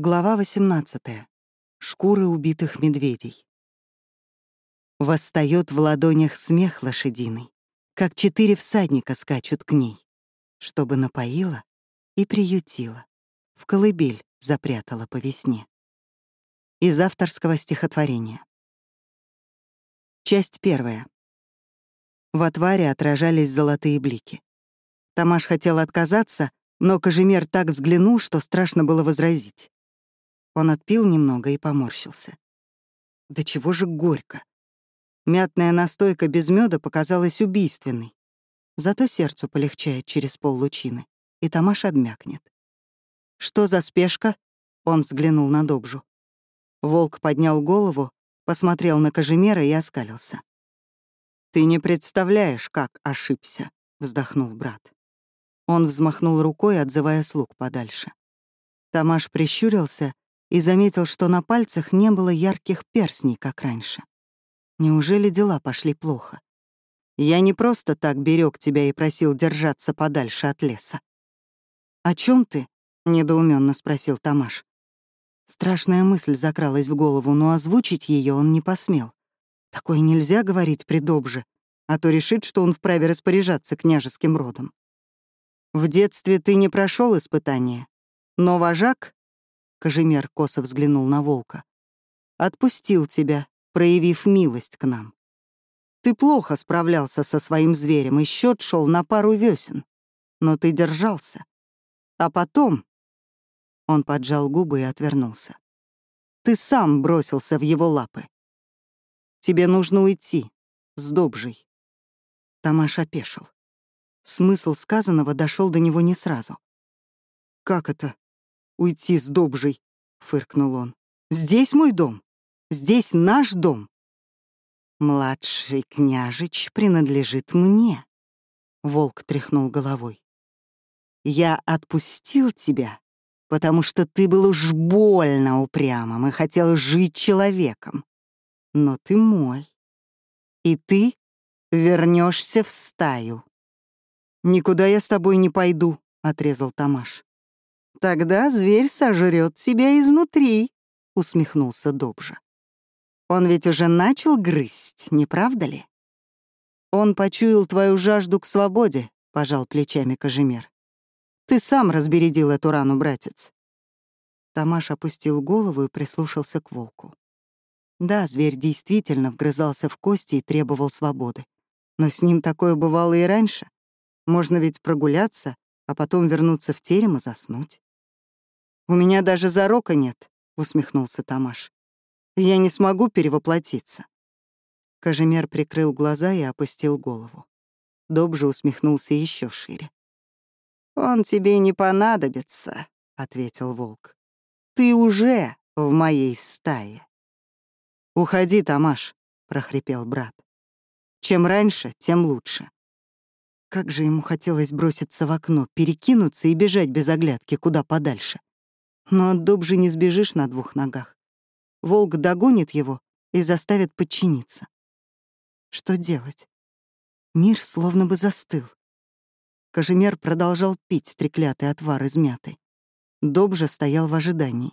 Глава 18. Шкуры убитых медведей. Восстает в ладонях смех лошадиный, как четыре всадника скачут к ней, чтобы напоила и приютила, в колыбель запрятала по весне. Из авторского стихотворения. Часть первая. В отваре отражались золотые блики. Тамаш хотел отказаться, но Кожемер так взглянул, что страшно было возразить. Он отпил немного и поморщился. Да чего же горько. Мятная настойка без меда показалась убийственной. Зато сердцу полегчает через поллучины, и Тамаш обмякнет. «Что за спешка?» — он взглянул на Добжу. Волк поднял голову, посмотрел на Кожемера и оскалился. «Ты не представляешь, как ошибся», — вздохнул брат. Он взмахнул рукой, отзывая слуг подальше. Тамаш прищурился и заметил, что на пальцах не было ярких перстней, как раньше. Неужели дела пошли плохо? Я не просто так берег тебя и просил держаться подальше от леса. «О чем ты?» — недоуменно спросил Тамаш. Страшная мысль закралась в голову, но озвучить ее он не посмел. Такое нельзя говорить при Добже, а то решит, что он вправе распоряжаться княжеским родом. В детстве ты не прошел испытания, но вожак, Кожемер косо взглянул на волка, отпустил тебя, проявив милость к нам. Ты плохо справлялся со своим зверем, и счет шел на пару весен, но ты держался. А потом... Он поджал губы и отвернулся. Ты сам бросился в его лапы. Тебе нужно уйти, с Добжей. Тамаш опешил. Смысл сказанного дошел до него не сразу. «Как это? Уйти с Добжей?» — фыркнул он. «Здесь мой дом. Здесь наш дом. Младший княжич принадлежит мне», — волк тряхнул головой. «Я отпустил тебя, потому что ты был уж больно упрямым и хотел жить человеком. Но ты мой. И ты вернешься в стаю. «Никуда я с тобой не пойду», — отрезал Тамаш. «Тогда зверь сожрет тебя изнутри», — усмехнулся Добжа. «Он ведь уже начал грызть, не правда ли?» «Он почуял твою жажду к свободе», — пожал плечами Кожемер. «Ты сам разбередил эту рану, братец». Тамаш опустил голову и прислушался к волку. Да, зверь действительно вгрызался в кости и требовал свободы. Но с ним такое бывало и раньше. Можно ведь прогуляться, а потом вернуться в терем и заснуть. «У меня даже зарока нет», — усмехнулся Тамаш. «Я не смогу перевоплотиться». Кожемер прикрыл глаза и опустил голову. Доб же усмехнулся еще шире. «Он тебе не понадобится», — ответил волк. «Ты уже в моей стае». «Уходи, Тамаш», — прохрипел брат. «Чем раньше, тем лучше. Как же ему хотелось броситься в окно, перекинуться и бежать без оглядки куда подальше. Но от дуб же не сбежишь на двух ногах. Волк догонит его и заставит подчиниться. Что делать? Мир словно бы застыл. Кожемер продолжал пить треклятый отвар из мяты. Доб же стоял в ожидании.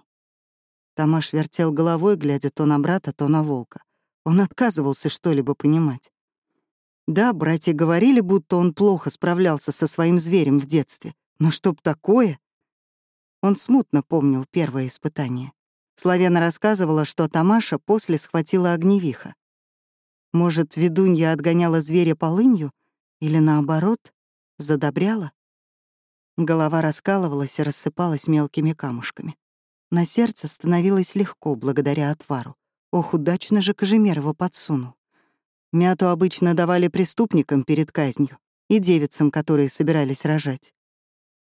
Тамаш вертел головой, глядя то на брата, то на волка. Он отказывался что-либо понимать. Да, братья говорили, будто он плохо справлялся со своим зверем в детстве. Но чтоб такое... Он смутно помнил первое испытание. Славена рассказывала, что Тамаша после схватила огневиха. Может, ведунья отгоняла зверя полынью? Или наоборот, задобряла? Голова раскалывалась и рассыпалась мелкими камушками. На сердце становилось легко благодаря отвару. Ох, удачно же Кожемер его подсунул. Мяту обычно давали преступникам перед казнью и девицам, которые собирались рожать.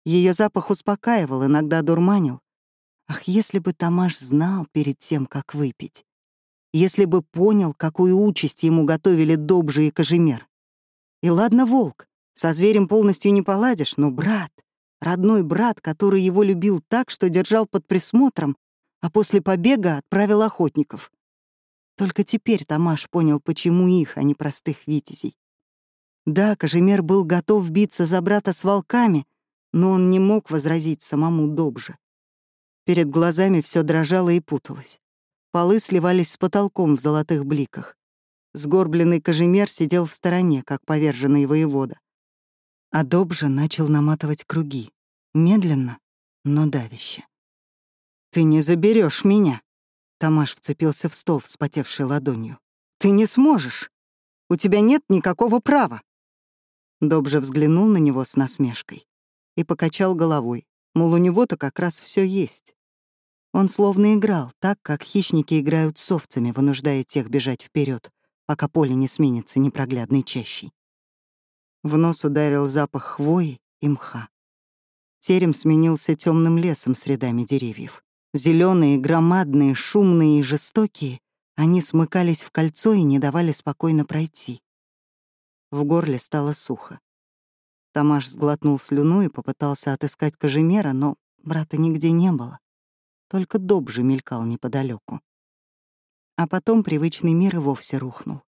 Ее запах успокаивал, иногда дурманил. Ах, если бы Тамаш знал перед тем, как выпить. Если бы понял, какую участь ему готовили Добжи и Кожемер. И ладно, волк, со зверем полностью не поладишь, но брат, родной брат, который его любил так, что держал под присмотром, а после побега отправил охотников. Только теперь Тамаш понял, почему их, а не простых витязей. Да, Кожемер был готов биться за брата с волками, но он не мог возразить самому Добже. Перед глазами все дрожало и путалось. Полы сливались с потолком в золотых бликах. Сгорбленный кожемер сидел в стороне, как поверженный воевода. А Добжа начал наматывать круги. Медленно, но давяще. «Ты не заберешь меня!» Тамаш вцепился в стол, вспотевшей ладонью. «Ты не сможешь! У тебя нет никакого права!» Добже взглянул на него с насмешкой и покачал головой, мол, у него-то как раз все есть. Он словно играл, так, как хищники играют с овцами, вынуждая тех бежать вперед, пока поле не сменится непроглядной чащей. В нос ударил запах хвои и мха. Терем сменился темным лесом с рядами деревьев. Зеленые, громадные, шумные и жестокие, они смыкались в кольцо и не давали спокойно пройти. В горле стало сухо. Тамаш сглотнул слюну и попытался отыскать Кожемера, но брата нигде не было. Только Доб же мелькал неподалеку. А потом привычный мир и вовсе рухнул.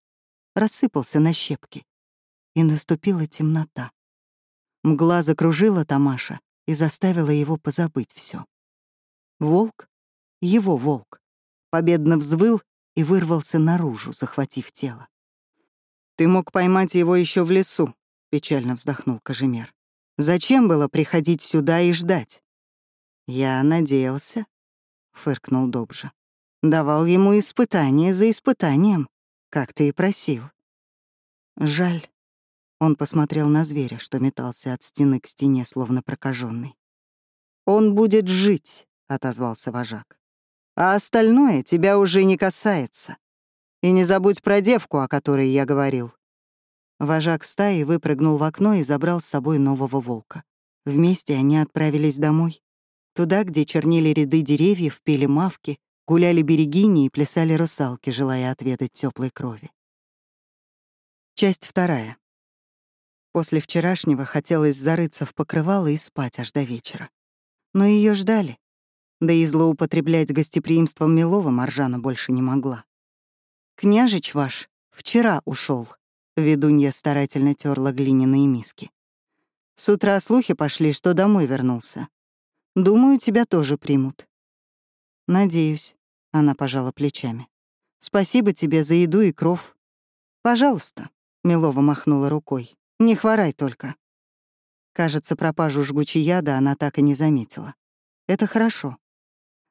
Рассыпался на щепки. И наступила темнота. Мгла закружила Тамаша и заставила его позабыть все. Волк, его волк, победно взвыл и вырвался наружу, захватив тело. «Ты мог поймать его еще в лесу», — печально вздохнул Кожемер. «Зачем было приходить сюда и ждать?» «Я надеялся», — фыркнул Добжа. Давал ему испытание за испытанием, как ты и просил. Жаль. Он посмотрел на зверя, что метался от стены к стене, словно прокаженный. «Он будет жить», — отозвался вожак. «А остальное тебя уже не касается. И не забудь про девку, о которой я говорил». Вожак стаи выпрыгнул в окно и забрал с собой нового волка. Вместе они отправились домой. Туда, где чернели ряды деревьев, пели мавки, Гуляли берегини и плясали русалки, желая отведать теплой крови. Часть вторая. После вчерашнего хотелось зарыться в покрывало и спать аж до вечера. Но ее ждали. Да и злоупотреблять гостеприимством Милова Маржана больше не могла. «Княжич ваш вчера ушел. Ведунья старательно терла глиняные миски. «С утра слухи пошли, что домой вернулся. Думаю, тебя тоже примут». «Надеюсь», она пожала плечами. «Спасибо тебе за еду и кров». «Пожалуйста», — Милова махнула рукой. «Не хворай только». Кажется, пропажу жгучей яда она так и не заметила. Это хорошо.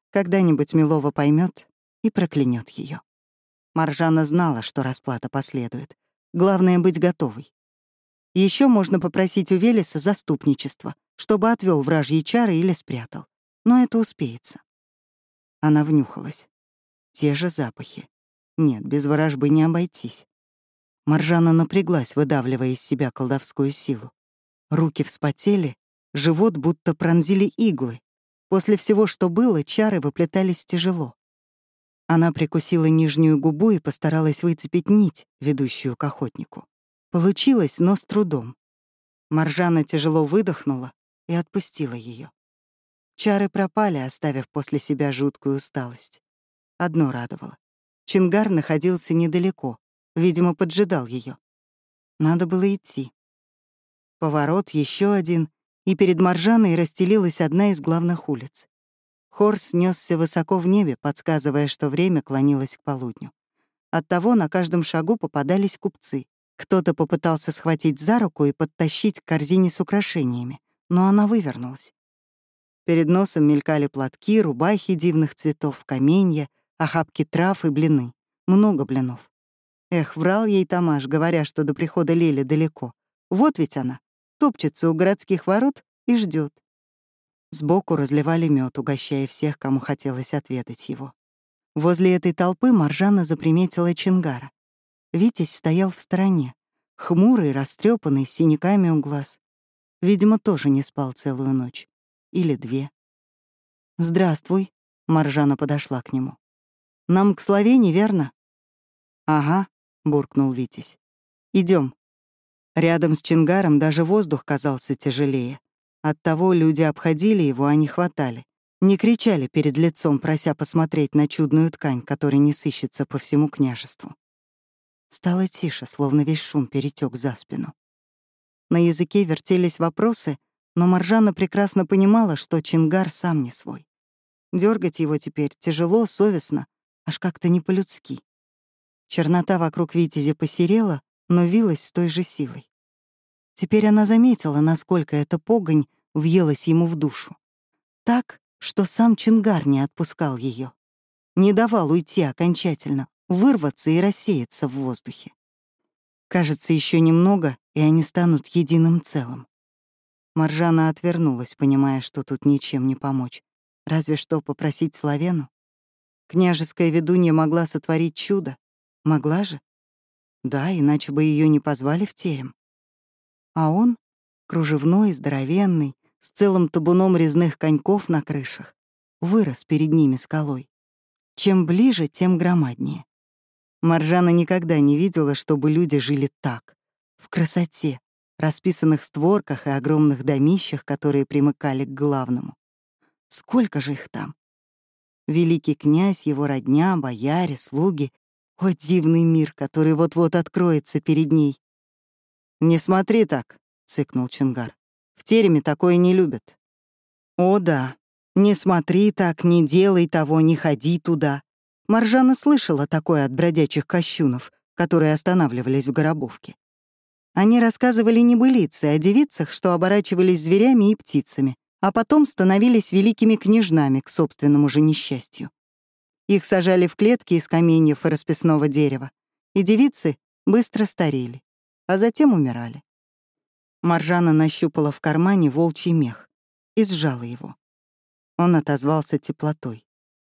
Когда-нибудь Милова поймет и проклянет ее. Маржана знала, что расплата последует. Главное — быть готовой. Еще можно попросить у Велеса заступничество, чтобы отвел вражьи чары или спрятал. Но это успеется. Она внюхалась. Те же запахи. Нет, без ворожбы не обойтись. Маржана напряглась, выдавливая из себя колдовскую силу. Руки вспотели, живот будто пронзили иглы. После всего, что было, чары выплетались тяжело. Она прикусила нижнюю губу и постаралась выцепить нить, ведущую к охотнику. Получилось, но с трудом. Маржана тяжело выдохнула и отпустила ее. Чары пропали, оставив после себя жуткую усталость. Одно радовало. Чингар находился недалеко, видимо, поджидал ее. Надо было идти. Поворот, еще один, и перед Маржаной расстелилась одна из главных улиц. Хор снесся высоко в небе, подсказывая, что время клонилось к полудню. Оттого на каждом шагу попадались купцы. Кто-то попытался схватить за руку и подтащить к корзине с украшениями, но она вывернулась. Перед носом мелькали платки, рубахи дивных цветов, каменья, охапки трав и блины. Много блинов. Эх, врал ей Тамаш, говоря, что до прихода Лели далеко. Вот ведь она, топчется у городских ворот и ждет. Сбоку разливали мед, угощая всех, кому хотелось отведать его. Возле этой толпы Маржана заприметила Чингара. Витязь стоял в стороне, хмурый, растрепанный, с синяками у глаз. Видимо, тоже не спал целую ночь. Или две. «Здравствуй», — Маржана подошла к нему. Нам к Словении, верно?» «Ага», — буркнул Витязь. Идем. Рядом с Чингаром даже воздух казался тяжелее. Оттого люди обходили его, а не хватали. Не кричали перед лицом, прося посмотреть на чудную ткань, которая не сыщется по всему княжеству. Стало тише, словно весь шум перетек за спину. На языке вертелись вопросы, но Маржана прекрасно понимала, что Чингар сам не свой. Дергать его теперь тяжело, совестно, аж как-то не по-людски. Чернота вокруг Витязи посерела, но вилась с той же силой. Теперь она заметила, насколько эта погонь въелась ему в душу. Так, что сам Чингар не отпускал ее, Не давал уйти окончательно, вырваться и рассеяться в воздухе. Кажется, еще немного, и они станут единым целым. Маржана отвернулась, понимая, что тут ничем не помочь. Разве что попросить Славену. Княжеская ведунья могла сотворить чудо. Могла же? Да, иначе бы ее не позвали в терем. А он, кружевной, здоровенный, с целым табуном резных коньков на крышах, вырос перед ними скалой. Чем ближе, тем громаднее. Маржана никогда не видела, чтобы люди жили так, в красоте, расписанных створках и огромных домищах, которые примыкали к главному. Сколько же их там? Великий князь, его родня, бояре, слуги. О, дивный мир, который вот-вот откроется перед ней. «Не смотри так», — цыкнул Чингар. «В тереме такое не любят». «О, да. Не смотри так, не делай того, не ходи туда. Маржана слышала такое от бродячих кощунов, которые останавливались в Горобовке. Они рассказывали небылицы о девицах, что оборачивались зверями и птицами, а потом становились великими княжнами к собственному же несчастью. Их сажали в клетки из каменьев и расписного дерева, и девицы быстро старели, а затем умирали. Маржана нащупала в кармане волчий мех и сжала его. Он отозвался теплотой.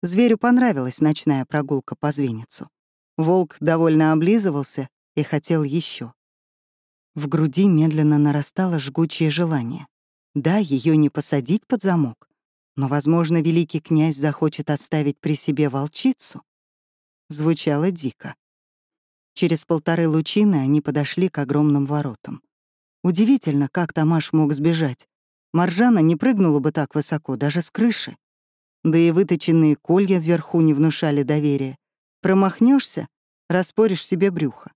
Зверю понравилась ночная прогулка по звеницу. Волк довольно облизывался и хотел еще. В груди медленно нарастало жгучее желание. Да, ее не посадить под замок, но, возможно, великий князь захочет оставить при себе волчицу. Звучало дико. Через полторы лучины они подошли к огромным воротам. Удивительно, как Тамаш мог сбежать. Маржана не прыгнула бы так высоко, даже с крыши да и выточенные колья вверху не внушали доверия. Промахнешься, распоришь себе брюхо.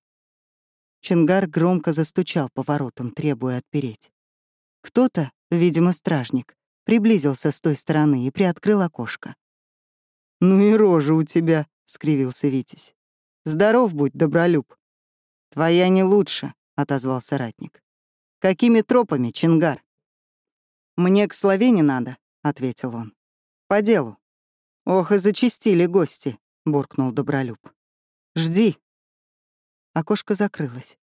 Чингар громко застучал по воротам, требуя отпереть. Кто-то, видимо, стражник, приблизился с той стороны и приоткрыл окошко. «Ну и рожа у тебя», — скривился Витязь. «Здоров будь, добролюб». «Твоя не лучше», — отозвался ратник. «Какими тропами, Чингар?» «Мне к Словене надо», — ответил он. «По делу». «Ох, и зачистили гости», — буркнул Добролюб. «Жди». Окошко закрылось.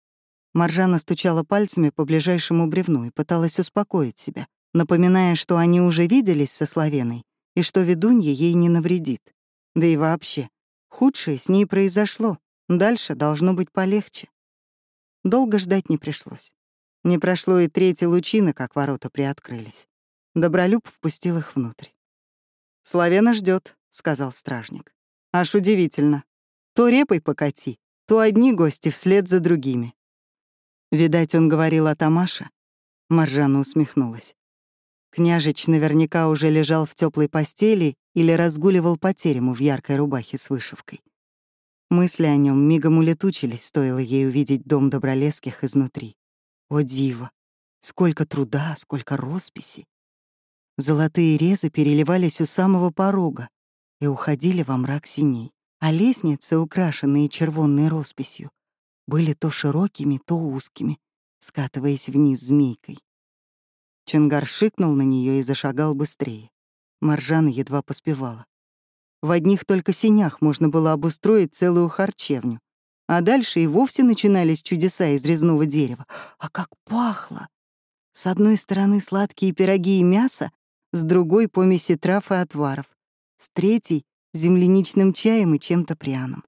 Маржана стучала пальцами по ближайшему бревну и пыталась успокоить себя, напоминая, что они уже виделись со Славеной и что ведунья ей не навредит. Да и вообще, худшее с ней произошло, дальше должно быть полегче. Долго ждать не пришлось. Не прошло и третьей лучины, как ворота приоткрылись. Добролюб впустил их внутрь. «Славена ждет, сказал стражник. «Аж удивительно. То репой покати, то одни гости вслед за другими». Видать, он говорил о Тамаше. Маржана усмехнулась. Княжич наверняка уже лежал в теплой постели или разгуливал по терему в яркой рубахе с вышивкой. Мысли о нем мигом улетучились, стоило ей увидеть дом Добролесских изнутри. О, диво! Сколько труда, сколько росписи! Золотые резы переливались у самого порога и уходили во мрак синей, а лестницы, украшенные червонной росписью, были то широкими, то узкими, скатываясь вниз змейкой. Чангар шикнул на нее и зашагал быстрее. Маржана едва поспевала. В одних только синях можно было обустроить целую харчевню, а дальше и вовсе начинались чудеса из резного дерева. А как пахло! С одной стороны сладкие пироги и мясо, с другой — помеси трав и отваров, с третьей — земляничным чаем и чем-то пряным.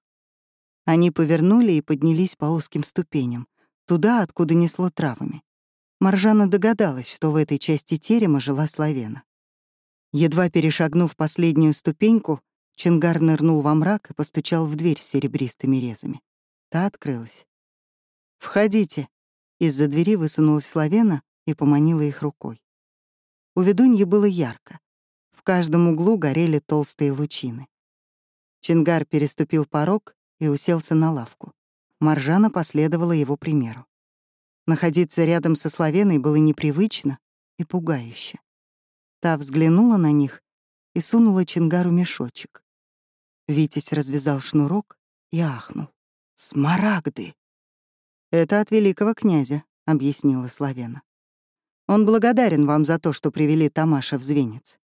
Они повернули и поднялись по узким ступеням, туда, откуда несло травами. Маржана догадалась, что в этой части терема жила Славена. Едва перешагнув последнюю ступеньку, Чингар нырнул во мрак и постучал в дверь с серебристыми резами. Та открылась. «Входите!» Из-за двери высунулась Славена и поманила их рукой. У ведуньи было ярко. В каждом углу горели толстые лучины. Чингар переступил порог и уселся на лавку. Маржана последовала его примеру. Находиться рядом со Славеной было непривычно и пугающе. Та взглянула на них и сунула Чингару мешочек. Витязь развязал шнурок и ахнул. «Смарагды!» «Это от великого князя», — объяснила Славена. «Он благодарен вам за то, что привели Тамаша в Звенец».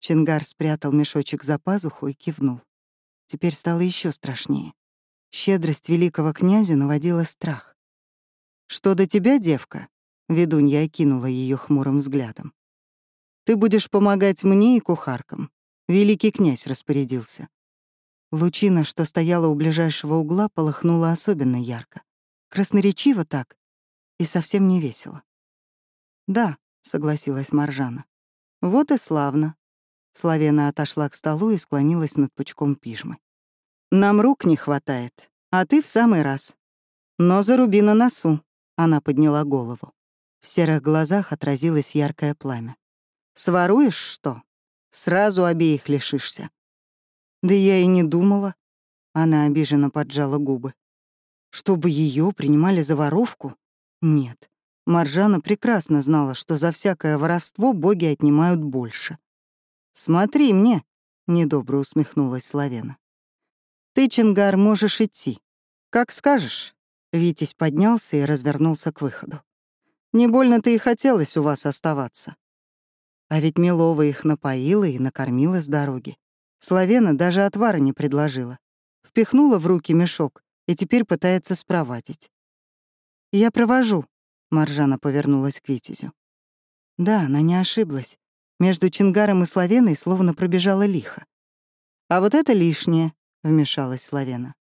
Чингар спрятал мешочек за пазуху и кивнул. Теперь стало еще страшнее. Щедрость великого князя наводила страх. «Что до тебя, девка?» — ведунья окинула ее хмурым взглядом. «Ты будешь помогать мне и кухаркам. Великий князь распорядился». Лучина, что стояла у ближайшего угла, полыхнула особенно ярко. Красноречиво так и совсем не весело. «Да», — согласилась Маржана. «Вот и славно». Славена отошла к столу и склонилась над пучком пижмы. «Нам рук не хватает, а ты в самый раз. Но заруби на носу», — она подняла голову. В серых глазах отразилось яркое пламя. «Своруешь что? Сразу обеих лишишься». «Да я и не думала». Она обиженно поджала губы. «Чтобы ее принимали за воровку? Нет. Маржана прекрасно знала, что за всякое воровство боги отнимают больше. «Смотри мне», — недобро усмехнулась Славена. «Ты, Чингар, можешь идти. Как скажешь». Витязь поднялся и развернулся к выходу. «Не больно-то и хотелось у вас оставаться». А ведь Милова их напоила и накормила с дороги. Славена даже отвара не предложила. Впихнула в руки мешок и теперь пытается спровадить. «Я провожу», — Маржана повернулась к Витязю. Да, она не ошиблась. Между Чингаром и Славеной словно пробежала лихо. «А вот это лишнее», вмешалась Славена.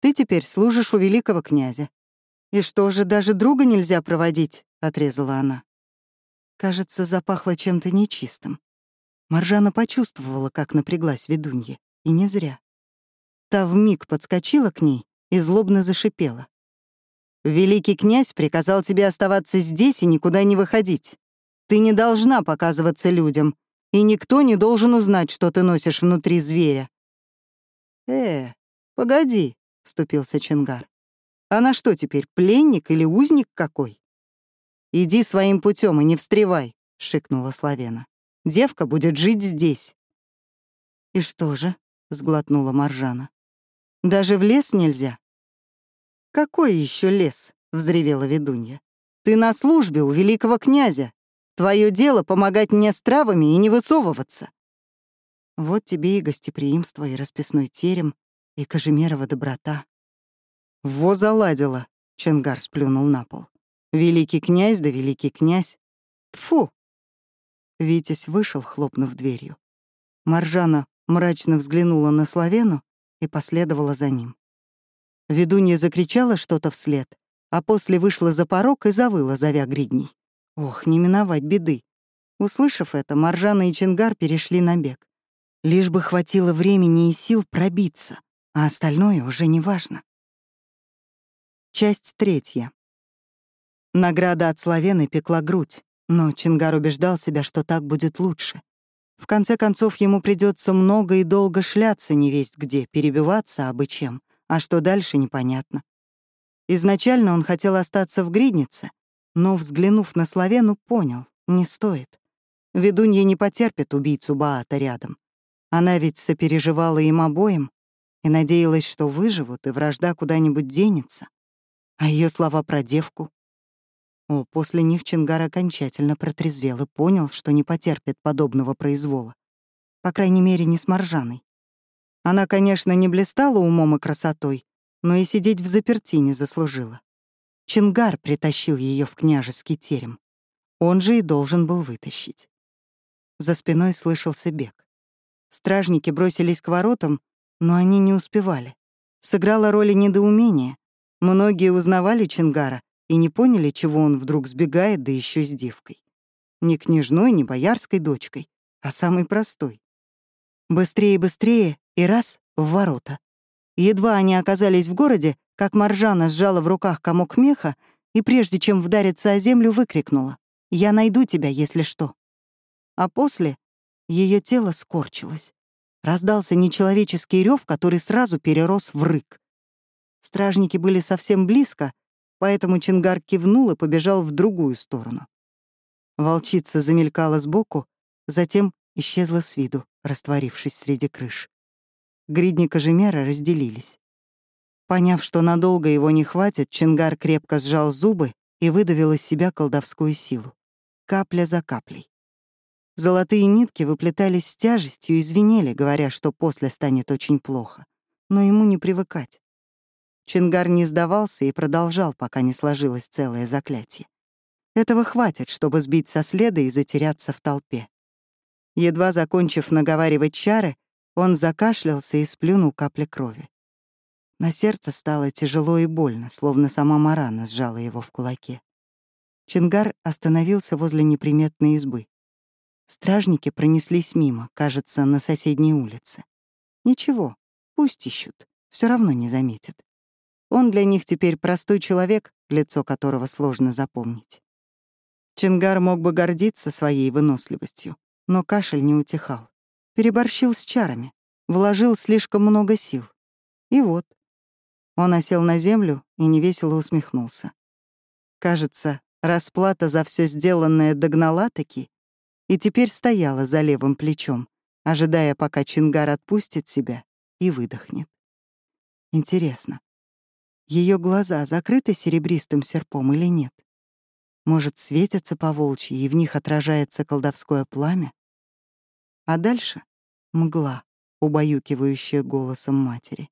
«Ты теперь служишь у великого князя». «И что же, даже друга нельзя проводить?» — отрезала она. Кажется, запахло чем-то нечистым. Маржана почувствовала, как напряглась ведунья, и не зря. Та вмиг подскочила к ней и злобно зашипела. «Великий князь приказал тебе оставаться здесь и никуда не выходить. Ты не должна показываться людям, и никто не должен узнать, что ты носишь внутри зверя. «Э, погоди», — вступился Чингар. «Она что теперь, пленник или узник какой?» «Иди своим путем и не встревай», — шикнула Славена. «Девка будет жить здесь». «И что же?» — сглотнула Маржана. «Даже в лес нельзя?» «Какой еще лес?» — взревела ведунья. «Ты на службе у великого князя. Твое дело — помогать мне с травами и не высовываться. Вот тебе и гостеприимство, и расписной терем, и Кожемерова доброта. «Во заладила!» — Ченгар сплюнул на пол. «Великий князь да великий князь!» Фу! Витязь вышел, хлопнув дверью. Маржана мрачно взглянула на Славену и последовала за ним. Ведунья закричала что-то вслед, а после вышла за порог и завыла, зовя гридней. Ох, не миновать беды. Услышав это, Маржана и Чингар перешли на бег. Лишь бы хватило времени и сил пробиться, а остальное уже не важно. Часть третья. Награда от Славены пекла грудь, но Чингар убеждал себя, что так будет лучше. В конце концов, ему придется много и долго шляться невесть где, перебиваться абы чем, а что дальше — непонятно. Изначально он хотел остаться в гриднице, но, взглянув на Славену, понял — не стоит. Ведунья не потерпит убийцу Баата рядом. Она ведь сопереживала им обоим и надеялась, что выживут, и вражда куда-нибудь денется. А ее слова про девку? О, после них Чингар окончательно протрезвел и понял, что не потерпит подобного произвола. По крайней мере, не с Маржаной. Она, конечно, не блистала умом и красотой, но и сидеть в заперти не заслужила. Чингар притащил ее в княжеский терем. Он же и должен был вытащить. За спиной слышался бег. Стражники бросились к воротам, но они не успевали. Сыграла роль недоумения. Многие узнавали Чингара и не поняли, чего он вдруг сбегает, да еще с девкой. Не княжной, не боярской дочкой, а самой простой. Быстрее, быстрее, и раз — в ворота. Едва они оказались в городе, как Маржана сжала в руках комок меха и, прежде чем вдариться о землю, выкрикнула «Я найду тебя, если что». А после ее тело скорчилось. Раздался нечеловеческий рев, который сразу перерос в рык. Стражники были совсем близко, поэтому Чингар кивнул и побежал в другую сторону. Волчица замелькала сбоку, затем исчезла с виду, растворившись среди крыш. Гридни Кожемера разделились. Поняв, что надолго его не хватит, Чингар крепко сжал зубы и выдавил из себя колдовскую силу. Капля за каплей. Золотые нитки выплетались с тяжестью и звенели, говоря, что после станет очень плохо. Но ему не привыкать. Чингар не сдавался и продолжал, пока не сложилось целое заклятие. Этого хватит, чтобы сбить со следа и затеряться в толпе. Едва закончив наговаривать чары, он закашлялся и сплюнул капли крови. На сердце стало тяжело и больно, словно сама Марана сжала его в кулаке. Чингар остановился возле неприметной избы. Стражники пронеслись мимо, кажется, на соседней улице. Ничего, пусть ищут, все равно не заметят. Он для них теперь простой человек, лицо которого сложно запомнить. Чингар мог бы гордиться своей выносливостью, но кашель не утихал. Переборщил с чарами, вложил слишком много сил. И вот. Он осел на землю и невесело усмехнулся. Кажется, расплата за все сделанное догнала таки и теперь стояла за левым плечом, ожидая, пока Чингар отпустит себя и выдохнет. Интересно, ее глаза закрыты серебристым серпом или нет? Может, светятся по волчьи, и в них отражается колдовское пламя? А дальше — мгла, убаюкивающая голосом матери.